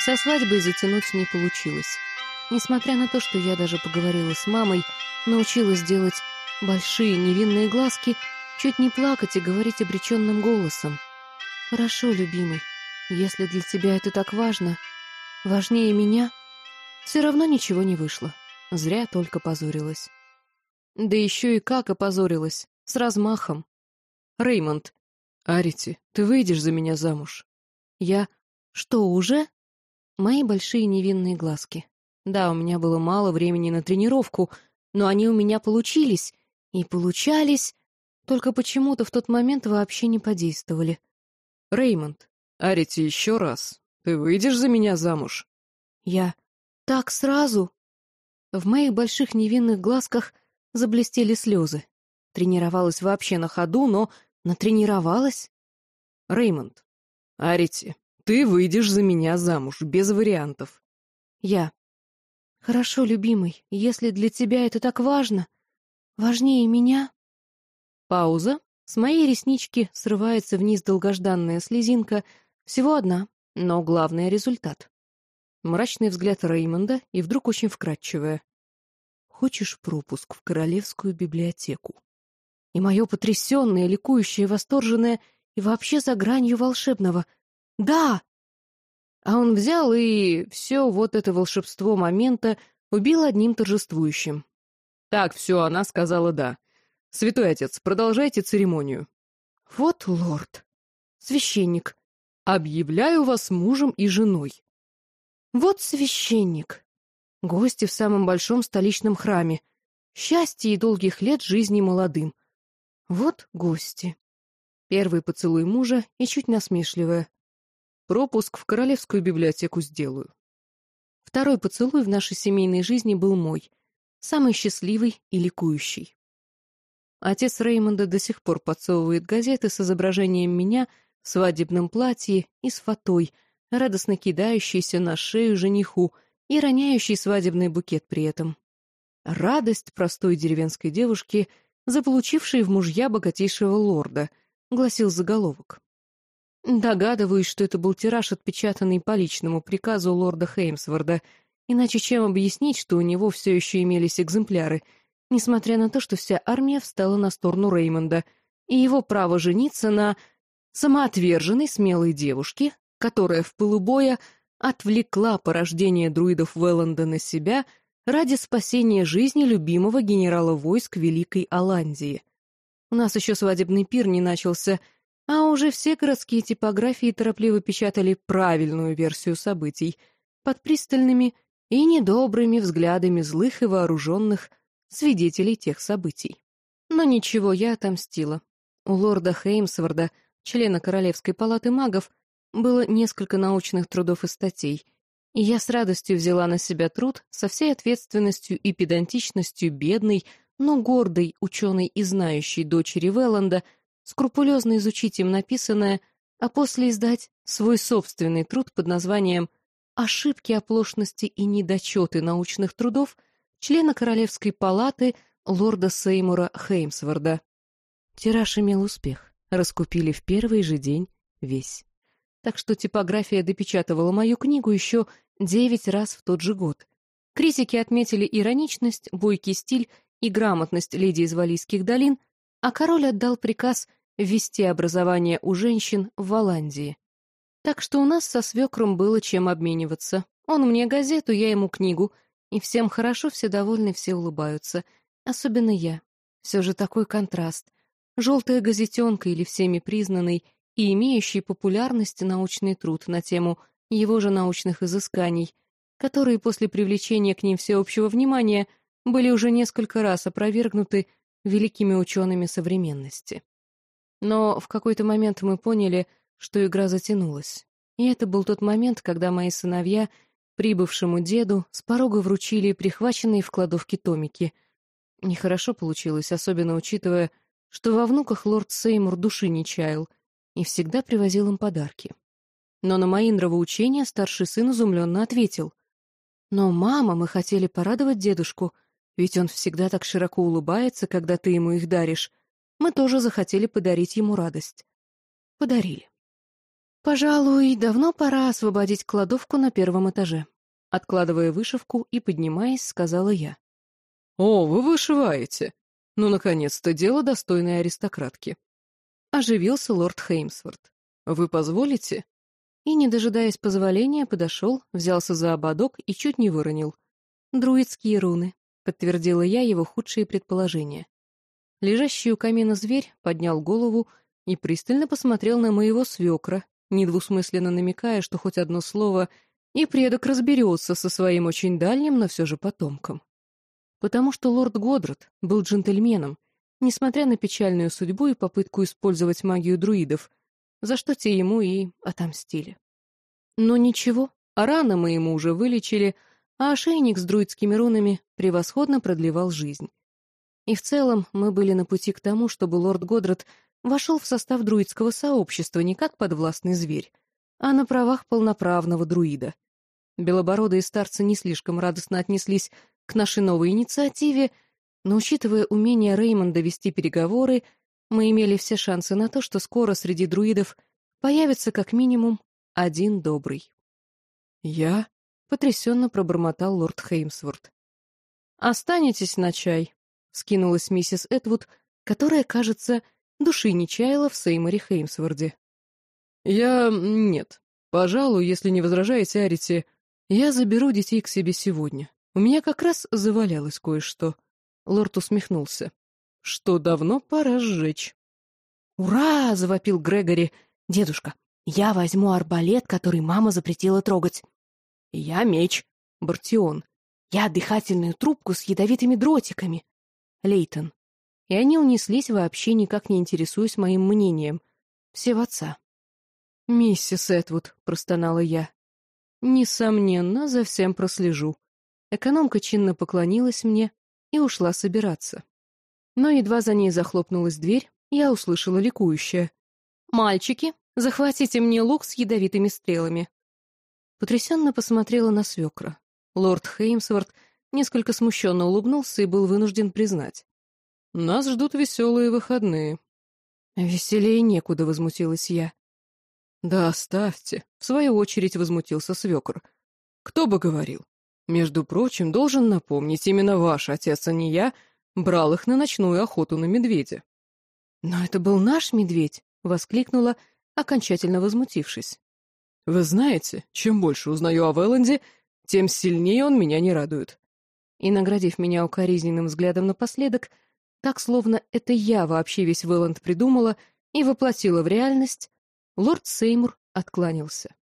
Со свадьбой затянуть не получилось. Несмотря на то, что я даже поговорила с мамой, научилась делать большие невинные глазки, чуть не плакать и говорить обреченным голосом. «Хорошо, любимый, если для тебя это так важно, важнее меня, все равно ничего не вышло. Зря только позорилась». Да еще и как опозорилась, с размахом. Реймонд. Арити, ты выйдешь за меня замуж? Я... Что, уже? Мои большие невинные глазки. Да, у меня было мало времени на тренировку, но они у меня получились. И получались, только почему-то в тот момент вообще не подействовали. Реймонд, Арити, еще раз. Ты выйдешь за меня замуж? Я... Так сразу? В моих больших невинных глазках заблестели слезы. Тренировалась вообще на ходу, но натренировалась. Реймонд, Арити, ты выйдешь за меня замуж, без вариантов. Я. Хорошо, любимый, если для тебя это так важно, важнее меня. Пауза. С моей реснички срывается вниз долгожданная слезинка, всего одна, но главный результат. Мрачный взгляд Реймонда и вдруг очень вкрадчивая. Хочешь пропуск в королевскую библиотеку? И мое потрясенное, ликующее, восторженное и вообще за гранью волшебного. Да! А он взял и все вот это волшебство момента убил одним торжествующим. Так, все, она сказала «да». Святой отец, продолжайте церемонию. Вот лорд. Священник. Объявляю вас мужем и женой. Вот священник. Гости в самом большом столичном храме. Счастья и долгих лет жизни молодым. Вот гости. Первый поцелуй мужа и чуть насмешливая. Пропуск в королевскую библиотеку сделаю. Второй поцелуй в нашей семейной жизни был мой, самый счастливый и ликующий. Отец Реймонда до сих пор подсовывает газеты с изображением меня в свадебном платье и с фатой, радостно кидающейся на шею жениху — и роняющий свадебный букет при этом. «Радость простой деревенской девушки, заполучившей в мужья богатейшего лорда», — гласил заголовок. Догадываюсь, что это был тираж, отпечатанный по личному приказу лорда Хеймсворда, иначе чем объяснить, что у него все еще имелись экземпляры, несмотря на то, что вся армия встала на сторону Реймонда, и его право жениться на самоотверженной смелой девушке, которая в пылу отвлекла порождение друидов Велланда на себя ради спасения жизни любимого генерала войск Великой Аландии. У нас еще свадебный пир не начался, а уже все городские типографии торопливо печатали правильную версию событий под пристальными и недобрыми взглядами злых и вооруженных свидетелей тех событий. Но ничего, я отомстила. У лорда Хеймсворда, члена Королевской палаты магов, было несколько научных трудов и статей, и я с радостью взяла на себя труд со всей ответственностью и педантичностью бедной, но гордой ученой и знающей дочери Велланда, скрупулезно изучить им написанное, а после издать свой собственный труд под названием «Ошибки, оплошности и недочеты научных трудов» члена Королевской палаты лорда Сеймура Хеймсворда. Тираж имел успех, раскупили в первый же день весь так что типография допечатывала мою книгу еще девять раз в тот же год. Критики отметили ироничность, бойкий стиль и грамотность леди из Валийских долин, а король отдал приказ ввести образование у женщин в Голландии. Так что у нас со свекром было чем обмениваться. Он мне газету, я ему книгу, и всем хорошо, все довольны, все улыбаются. Особенно я. Все же такой контраст. Желтая газетенка или всеми признанный и имеющий популярность научный труд на тему его же научных изысканий, которые после привлечения к ним всеобщего внимания были уже несколько раз опровергнуты великими учеными современности. Но в какой-то момент мы поняли, что игра затянулась. И это был тот момент, когда мои сыновья, прибывшему деду, с порога вручили прихваченные в кладовке томики. Нехорошо получилось, особенно учитывая, что во внуках лорд Сеймур души не чаял — и всегда привозил им подарки. Но на мои нравоучения старший сын изумленно ответил. «Но, мама, мы хотели порадовать дедушку, ведь он всегда так широко улыбается, когда ты ему их даришь. Мы тоже захотели подарить ему радость». Подарили. Пожалуй, давно пора освободить кладовку на первом этаже. Откладывая вышивку и поднимаясь, сказала я. «О, вы вышиваете! Ну, наконец-то, дело достойной аристократки!» Оживился лорд Хеймсворт. «Вы позволите?» И, не дожидаясь позволения, подошел, взялся за ободок и чуть не выронил. «Друидские руны», — подтвердила я его худшие предположения. Лежащий у камина зверь поднял голову и пристально посмотрел на моего свекра, недвусмысленно намекая, что хоть одно слово, и предок разберется со своим очень дальним, но все же потомком. Потому что лорд Годрат был джентльменом, несмотря на печальную судьбу и попытку использовать магию друидов, за что те ему и отомстили. Но ничего, раны мы ему уже вылечили, а ошейник с друидскими рунами превосходно продлевал жизнь. И в целом мы были на пути к тому, чтобы лорд Годрат вошел в состав друидского сообщества не как подвластный зверь, а на правах полноправного друида. Белобородые старцы не слишком радостно отнеслись к нашей новой инициативе, но, учитывая умение Реймонда вести переговоры, мы имели все шансы на то, что скоро среди друидов появится как минимум один добрый. «Я?» — потрясенно пробормотал лорд Хеймсворт. «Останетесь на чай», — скинулась миссис Эдвуд, которая, кажется, души не чаяла в Сейморе Хеймсворде. «Я... нет. Пожалуй, если не возражаете, Арити, я заберу детей к себе сегодня. У меня как раз завалялось кое-что». Лорд усмехнулся. «Что давно пора сжечь». «Ура!» — завопил Грегори. «Дедушка, я возьму арбалет, который мама запретила трогать». «Я меч», — Бартион. «Я дыхательную трубку с ядовитыми дротиками». Лейтон и они унеслись, вообще никак не интересуясь моим мнением. Все в отца. «Миссис Этвуд», — простонала я. «Несомненно, за всем прослежу». Экономка чинно поклонилась мне и ушла собираться. Но едва за ней захлопнулась дверь, я услышала ликующее. «Мальчики, захватите мне лук с ядовитыми стрелами». Потрясенно посмотрела на свекра. Лорд Хеймсворт несколько смущенно улыбнулся и был вынужден признать. Нас ждут веселые выходные». «Веселее некуда», — возмутилась я. «Да оставьте», — в свою очередь возмутился свекор. «Кто бы говорил? Между прочим, должен напомнить, именно ваш отец, а не я, брал их на ночную охоту на медведя». «Но это был наш медведь», — воскликнула, окончательно возмутившись. «Вы знаете, чем больше узнаю о Веланде, тем сильнее он меня не радует». И, наградив меня укоризненным взглядом напоследок, так, словно это я вообще весь Вэланд придумала и воплотила в реальность, лорд Сеймур откланялся.